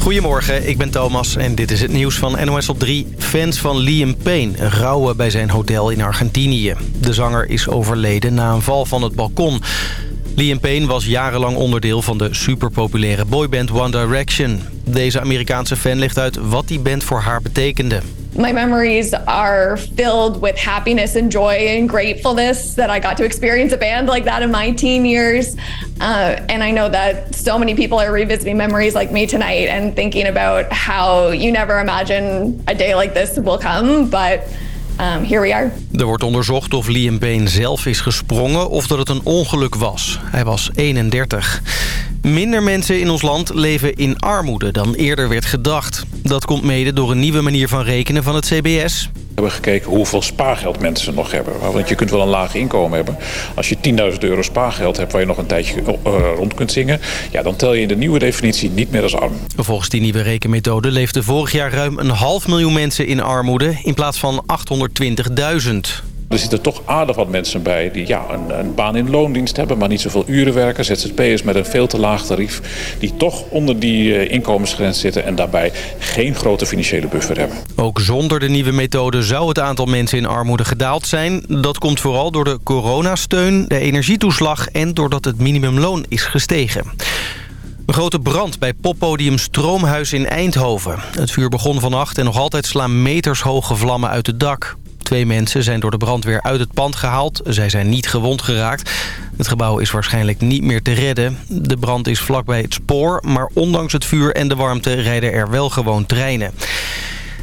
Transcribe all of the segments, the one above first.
Goedemorgen, ik ben Thomas en dit is het nieuws van NOS op 3. Fans van Liam Payne rouwen bij zijn hotel in Argentinië. De zanger is overleden na een val van het balkon. Liam Payne was jarenlang onderdeel van de superpopulaire boyband One Direction. Deze Amerikaanse fan legt uit wat die band voor haar betekende. My memories are filled with happiness and joy and gratefulness that I got to experience a band like that in my teen years. Uh, and I know that so many people are revisiting memories like me tonight and thinking about how you never imagine a day like this will come, but here we. Er wordt onderzocht of Liam Payne zelf is gesprongen of dat het een ongeluk was. Hij was 31. Minder mensen in ons land leven in armoede dan eerder werd gedacht. Dat komt mede door een nieuwe manier van rekenen van het CBS. Hebben gekeken hoeveel spaargeld mensen nog hebben. Want je kunt wel een laag inkomen hebben. Als je 10.000 euro spaargeld hebt waar je nog een tijdje uh, rond kunt zingen... Ja, dan tel je in de nieuwe definitie niet meer als arm. Volgens die nieuwe rekenmethode leefden vorig jaar ruim een half miljoen mensen in armoede... in plaats van 820.000. Er zitten toch aardig wat mensen bij die ja, een, een, baan in loondienst hebben... maar niet zoveel uren werken. ZZP'ers met een veel te laag tarief... die toch onder die uh, inkomensgrens zitten... en daarbij geen grote financiële buffer hebben. Ook zonder de nieuwe methode zou het aantal mensen in armoede gedaald zijn. Dat komt vooral door de coronasteun, de energietoeslag... en doordat het minimumloon is gestegen. Een grote brand bij poppodium Stroomhuis in Eindhoven. Het vuur begon vannacht en nog altijd slaan metershoge vlammen uit het dak. Twee mensen zijn door de brandweer uit het pand gehaald. Zij zijn niet gewond geraakt. Het gebouw is waarschijnlijk niet meer te redden. De brand is vlakbij het spoor, maar ondanks het vuur en de warmte rijden er wel gewoon treinen.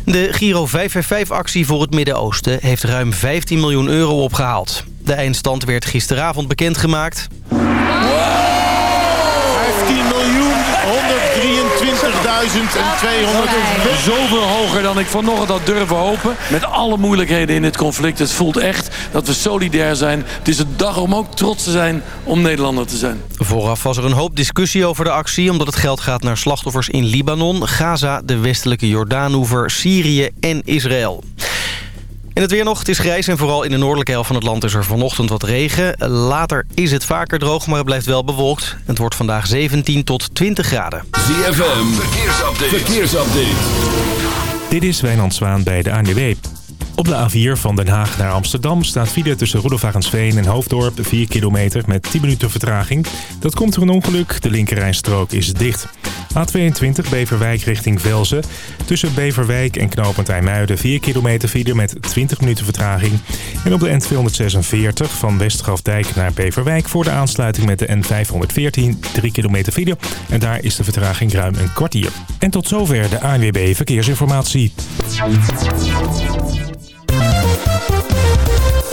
De Giro 555-actie voor het Midden-Oosten heeft ruim 15 miljoen euro opgehaald. De eindstand werd gisteravond bekendgemaakt. 200. Zoveel hoger dan ik vanochtend had durven hopen. Met alle moeilijkheden in dit conflict. Het voelt echt dat we solidair zijn. Het is een dag om ook trots te zijn om Nederlander te zijn. Vooraf was er een hoop discussie over de actie... omdat het geld gaat naar slachtoffers in Libanon, Gaza, de westelijke Jordaanoever, Syrië en Israël. En het weer nog, het is grijs en vooral in de noordelijke helft van het land is er vanochtend wat regen. Later is het vaker droog, maar het blijft wel bewolkt. Het wordt vandaag 17 tot 20 graden. ZFM, verkeersupdate. verkeersupdate. Dit is Wijnand Zwaan bij de ANWB. Op de A4 van Den Haag naar Amsterdam staat file tussen Roelofarensveen en Hoofddorp 4 kilometer met 10 minuten vertraging. Dat komt door een ongeluk, de linkerrijstrook is dicht. A22 Beverwijk richting Velzen. Tussen Beverwijk en knooppunt IJmuiden 4 kilometer file met 20 minuten vertraging. En op de N246 van Westgrafdijk naar Beverwijk voor de aansluiting met de N514 3 kilometer file. En daar is de vertraging ruim een kwartier. En tot zover de ANWB Verkeersinformatie.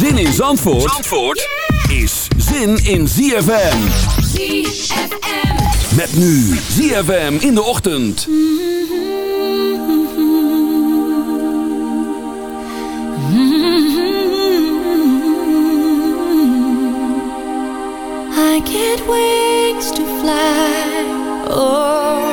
Zin in Zandvoort, Zandvoort is zin in ZFM. ZFM. Met nu ZFM in de ochtend. I get wings to fly. Oh,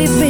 We've been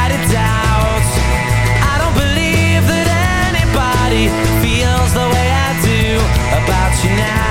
Now.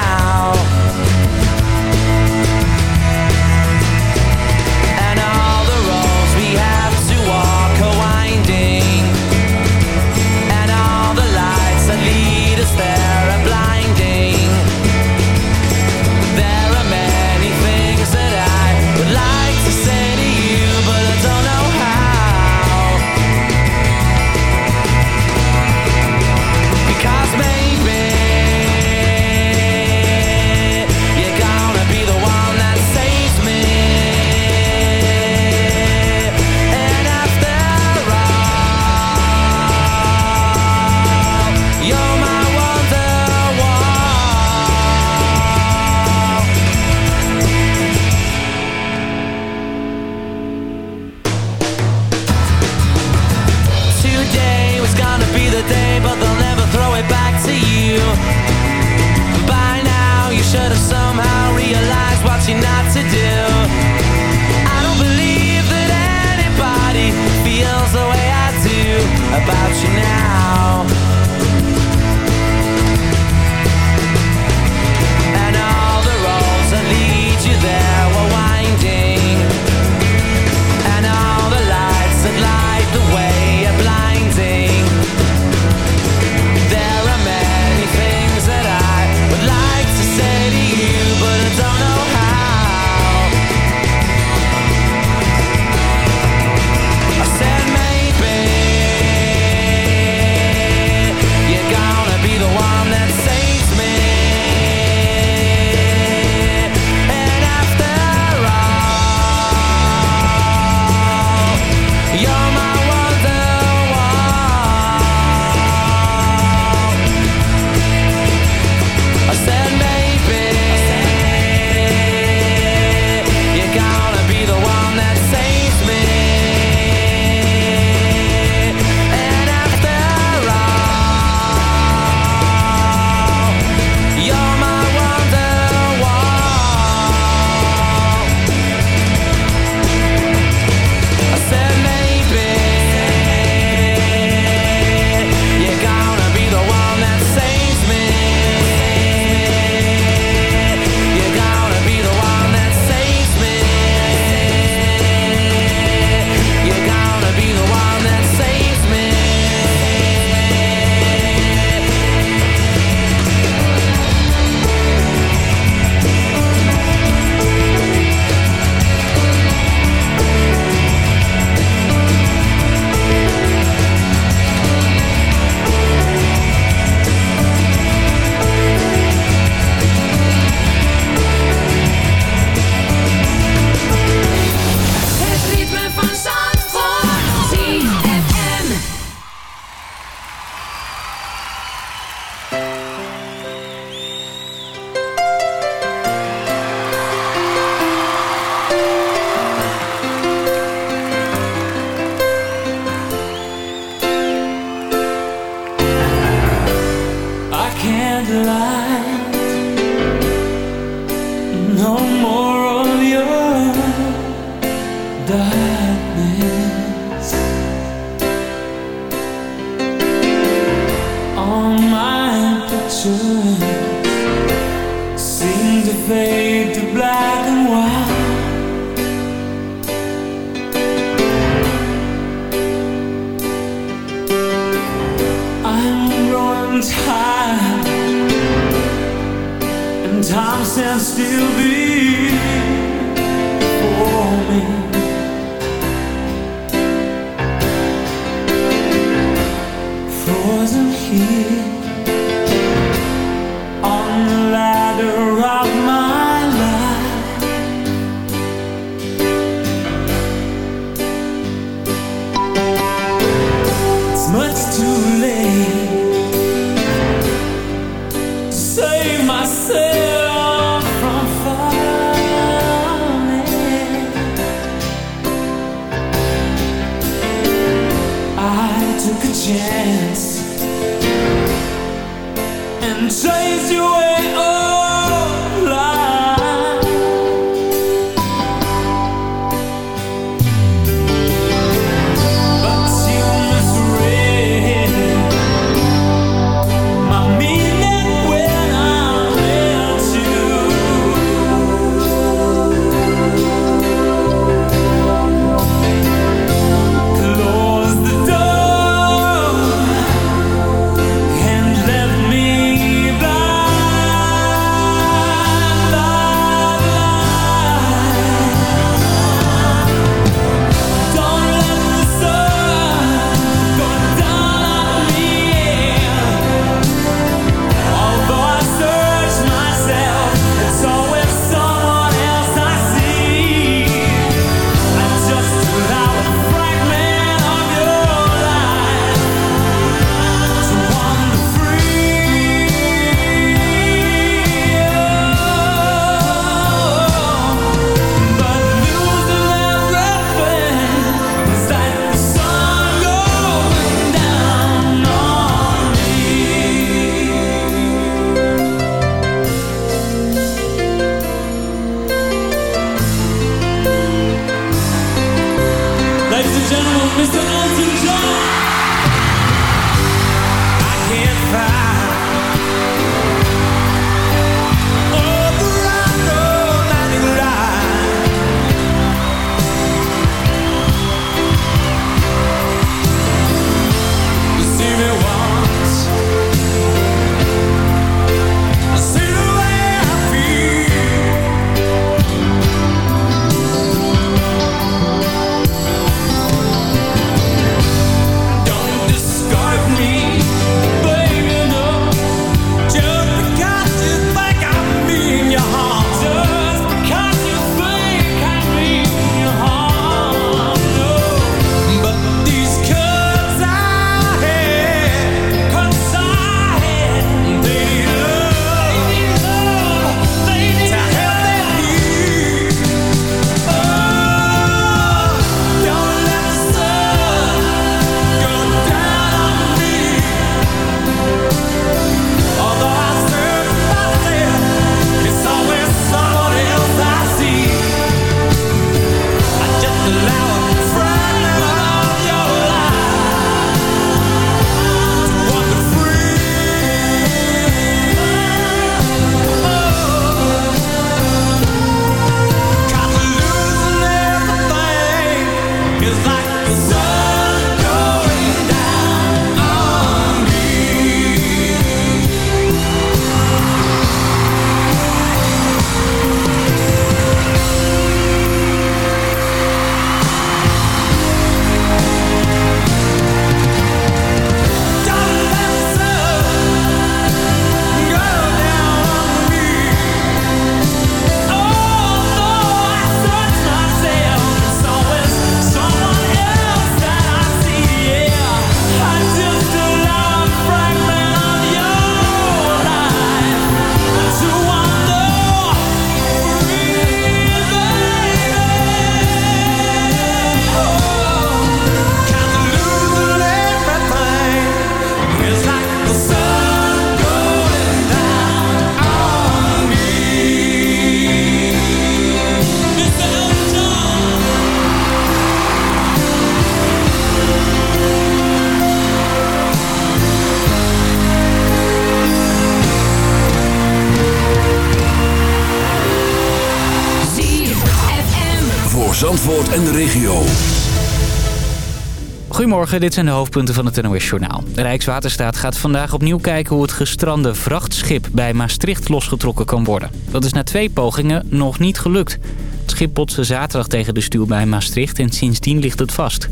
Goedemorgen, dit zijn de hoofdpunten van het NOS-journaal. Rijkswaterstaat gaat vandaag opnieuw kijken hoe het gestrande vrachtschip bij Maastricht losgetrokken kan worden. Dat is na twee pogingen nog niet gelukt. Het schip botste zaterdag tegen de stuw bij Maastricht en sindsdien ligt het vast.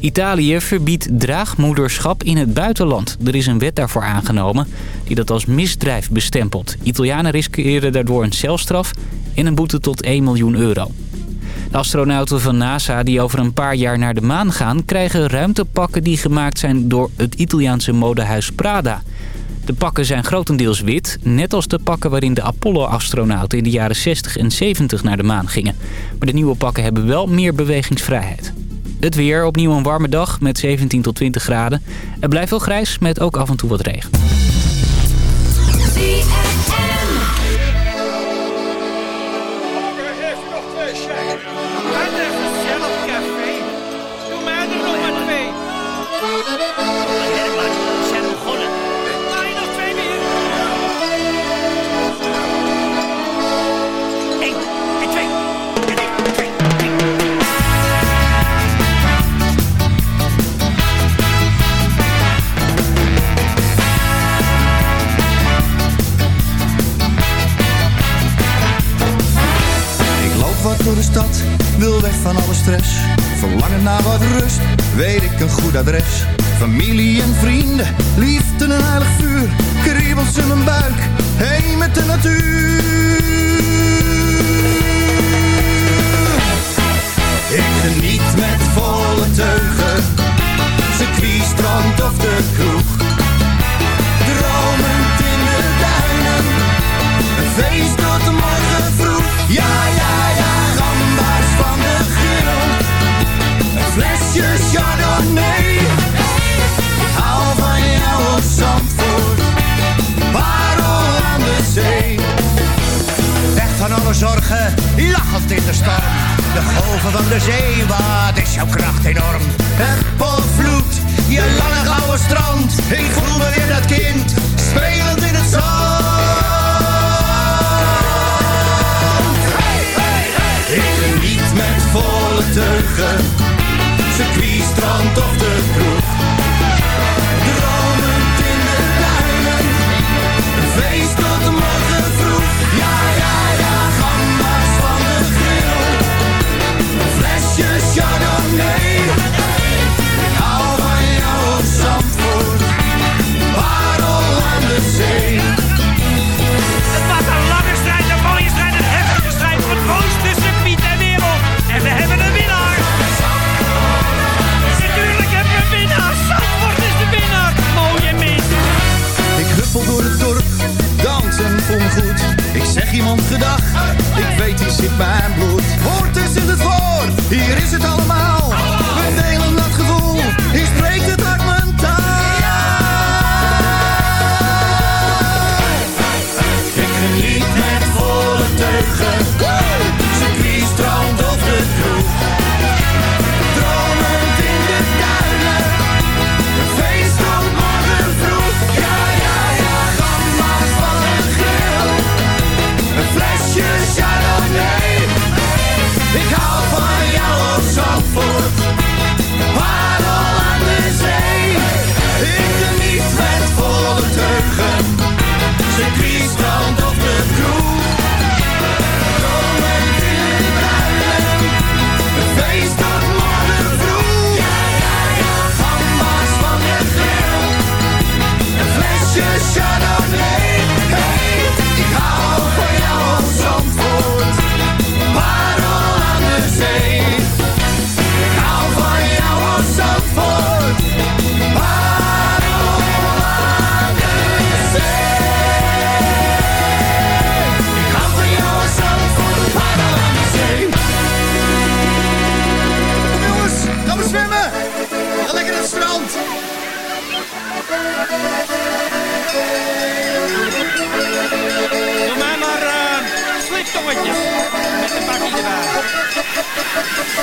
Italië verbiedt draagmoederschap in het buitenland. Er is een wet daarvoor aangenomen die dat als misdrijf bestempelt. Italianen riskeren daardoor een celstraf en een boete tot 1 miljoen euro. Astronauten van NASA die over een paar jaar naar de maan gaan... krijgen ruimtepakken die gemaakt zijn door het Italiaanse modehuis Prada. De pakken zijn grotendeels wit, net als de pakken waarin de Apollo-astronauten... in de jaren 60 en 70 naar de maan gingen. Maar de nieuwe pakken hebben wel meer bewegingsvrijheid. Het weer, opnieuw een warme dag met 17 tot 20 graden. Het blijft wel grijs met ook af en toe wat regen. Weet ik een goed adres. Familie en vrienden, liefde en heilig vuur. Kriebels in mijn buik, heen met de natuur. Lachend in de storm. De golven van de zee, wat is jouw kracht enorm. Het potvloed, je lange gouden strand. Ik voel me weer dat kind, spelend in het zand. Ik geniet met volle teugen, circuit, strand of de kroeg. Chardonnay. Ik hou van jou op Zandvoort, parel aan de zee. Het was een lange strijd, een mooie strijd, een heftige strijd. Voor het mooiste circuit ter wereld. En we hebben een winnaar. Natuurlijk hebben we een winnaar. Zandvoort is de winnaar. Mooie mis. Ik huppel door het dorp, dansen voel me goed. Ik zeg iemand gedag, ik weet die zit mijn bloed. Hoort is het hier is het allemaal.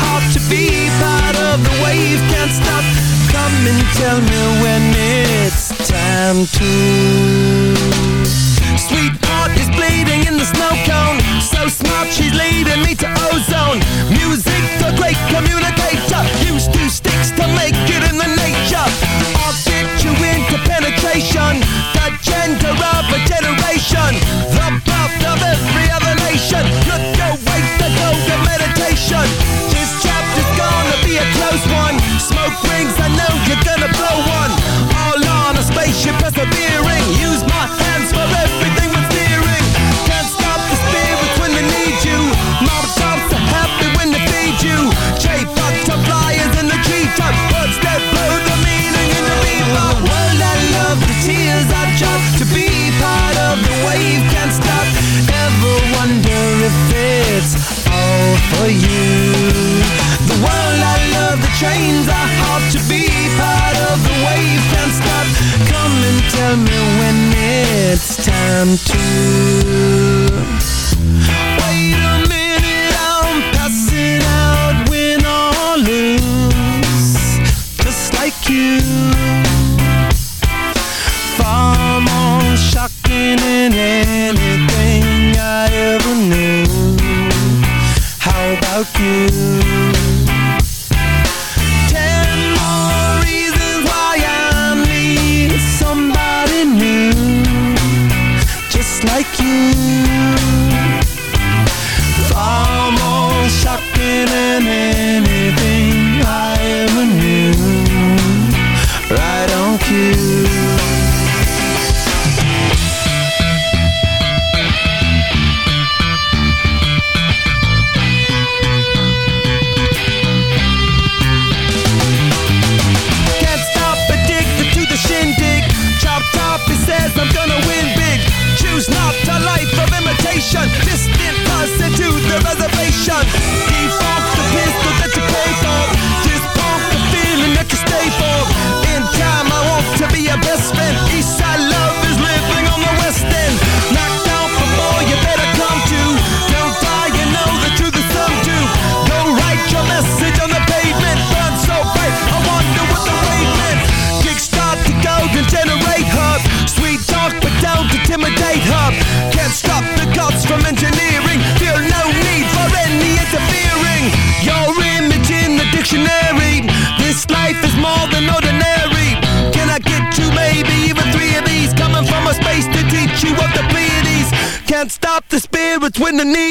Hop to be part of the wave can't stop. Come and tell me when it's time to. Sweetheart is bleeding in the snow cone. So smart, she's leading me to ozone. Music, the great communicator. Used two sticks to make it in the nature. I'll get you into penetration. The gender of a generation. The birth of every other nation. Look your way to go to meditation. Chapter's gonna be a close one. Smoke rings, I know you're gonna blow one. All on a spaceship persevering. Use my hands for everything but steering. Can't stop the spirits when they need you. Mob tops are happy when they feed you. J-butterflies in the treetop. Words that blow the meaning in the bebop. World I love, the tears I drop. To be part of the wave can't stop. Ever wonder if it's all for you? World I love, the trains I hop. To be part of the wave can't stop. Come and tell me when it's time to. Wait a minute, I'm passing out, win or lose, just like you. Far more shocking than anything I ever knew. How about you? You.